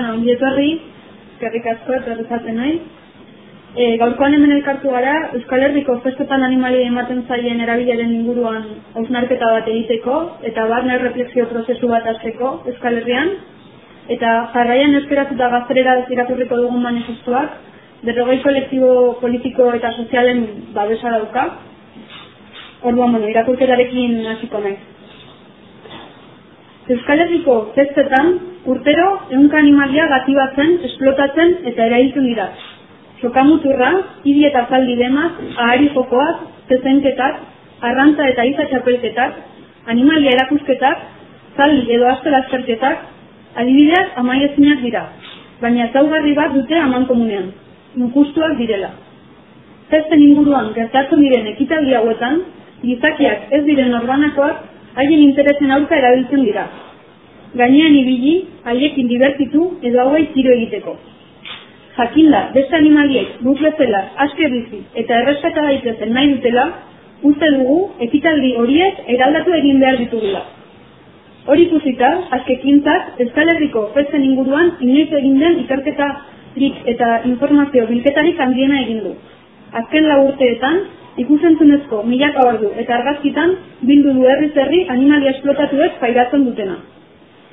Bueno, ongi etorri, eskerrik asko etorri nahi. E, gaurkoan hemen elkartu gara, Euskal Herriko festetan animali ematen zaien erabilaren inguruan hausnarketa bat egiteko, eta barne refleksio prozesu bat azteko Euskal Herrian, eta jarraian eskeratuta gazterera irakurriko dugun manifestuak, derrogei kolektibo politiko eta sozialen babesa dauka. Orduan, bueno, irakurketarekin hasiko nahi. Euskal Herriko festetan, urtero ehunka animalia gati batzen, esplotatzen eta erailtzen dira. Sokamuturra, hiri eta zaldi demaz, ahari jokoak, zezenketak, arrantza eta iza txapelketak, animalia erakusketak, zaldi edo azte laskerketak, adibideak amaiezinak dira, baina zaugarri bat dute aman komunean, injustuak direla. Festen inguruan gertatzen diren ekitaldi hauetan, gizakiak ez diren orbanakoak haien interesen aurka erabiltzen dira. Gainean ibili, haiekin divertitu edo hauei tiro egiteko. Jakinda, beste animaliek guk bezala aske bizi eta errespeta daitezen nahi dutela, uste dugu ekitaldi horiek eraldatu egin behar ditugula. Hori ikusita, azkekintzak, Euskal Herriko festen inguruan inoiz egin den ikerketa eta informazio bilketarik handiena egin du. Azken lau urteetan, ikusentzunezko milaka ordu eta argazkitan bildu du herri zerri animalia esplotatuek pairatzen dutena.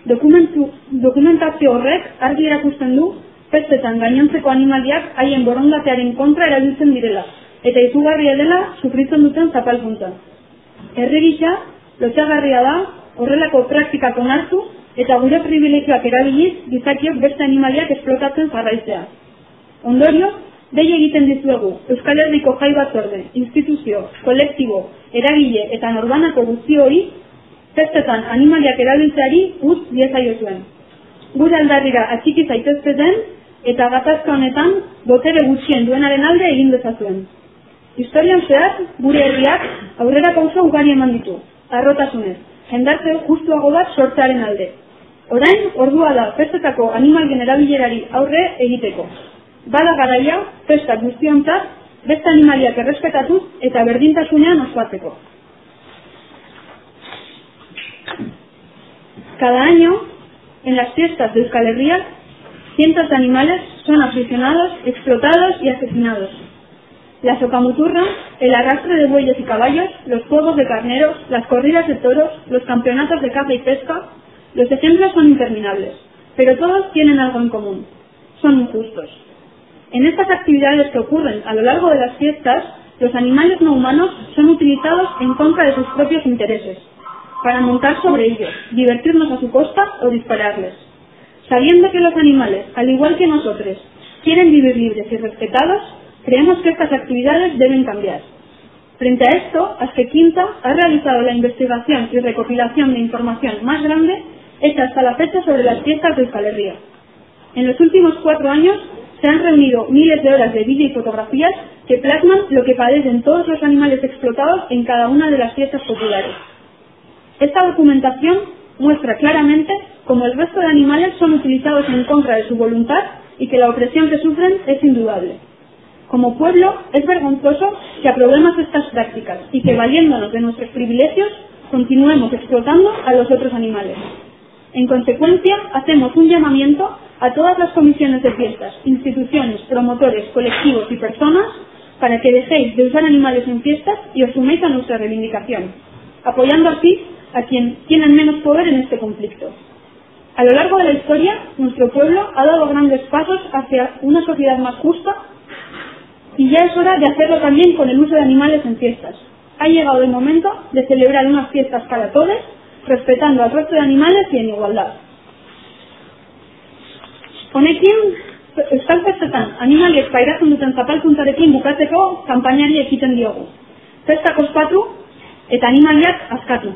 Dokumentu, dokumentazio horrek argi erakusten du pestetan gainontzeko animaliak haien borondatearen kontra erabiltzen direla eta izugarria dela sufritzen duten zapalpuntan. Herri gisa, lotxagarria da horrelako praktikak onartu eta gure privilegioak erabiliz gizakiok beste animaliak esplotatzen jarraizea. Ondorio, Dei egiten dizuegu, Euskal Herriko jai batzorde, instituzio, kolektibo, eragile eta norbanako guzti hori, festetan animaliak erabiltzeari uz diezaio zuen. Gure aldarrira atxiki zaitezketen eta gatazka honetan botere gutxien duenaren alde egin dezazuen. Historian zehar, gure herriak aurrera pausa ugari eman ditu, arrotasunez, jendartze justuago bat sortzearen alde. Orain, ordua da, festetako animalien erabilerari aurre egiteko bada garaia, festa guztiontzat, beste animaliak errespetatuz eta berdintasunean ospatzeko. Cada año, en las fiestas de Euskal Herria, cientos de animales son aficionados, explotados y asesinados. La socamuturra, el arrastre de bueyes y caballos, los juegos de carneros, las corridas de toros, los campeonatos de caza y pesca, los ejemplos son interminables, pero todos tienen algo en común. Son injustos. En estas actividades que ocurren a lo largo de las fiestas, los animales no humanos son utilizados en contra de sus propios intereses, para montar sobre ellos, divertirnos a su costa o dispararles. Sabiendo que los animales, al igual que nosotros, quieren vivir libres y respetados, creemos que estas actividades deben cambiar. Frente a esto, Aske Quinta ha realizado la investigación y recopilación de información más grande hecha hasta la fecha sobre las fiestas de Euskal En los últimos cuatro años se han reunido miles de horas de vídeo y fotografías que plasman lo que padecen todos los animales explotados en cada una de las fiestas populares. Esta documentación muestra claramente cómo el resto de animales son utilizados en contra de su voluntad y que la opresión que sufren es indudable. Como pueblo, es vergonzoso que aprobemos estas prácticas y que, valiéndonos de nuestros privilegios, continuemos explotando a los otros animales. En consecuencia, hacemos un llamamiento a todas las comisiones de fiestas, instituciones, promotores, colectivos y personas para que dejéis de usar animales en fiestas y os suméis a nuestra reivindicación, apoyando así a quien tienen menos poder en este conflicto. A lo largo de la historia, nuestro pueblo ha dado grandes pasos hacia una sociedad más justa y ya es hora de hacerlo también con el uso de animales en fiestas. Ha llegado el momento de celebrar unas fiestas para todos, respetando al resto de animales y en igualdad. Honekin, estalpezetan animaliek pairatzen duten zapalkuntzarekin bukatzeko kanpainari ekiten diogu. Festak ospatu eta animaliak askatu.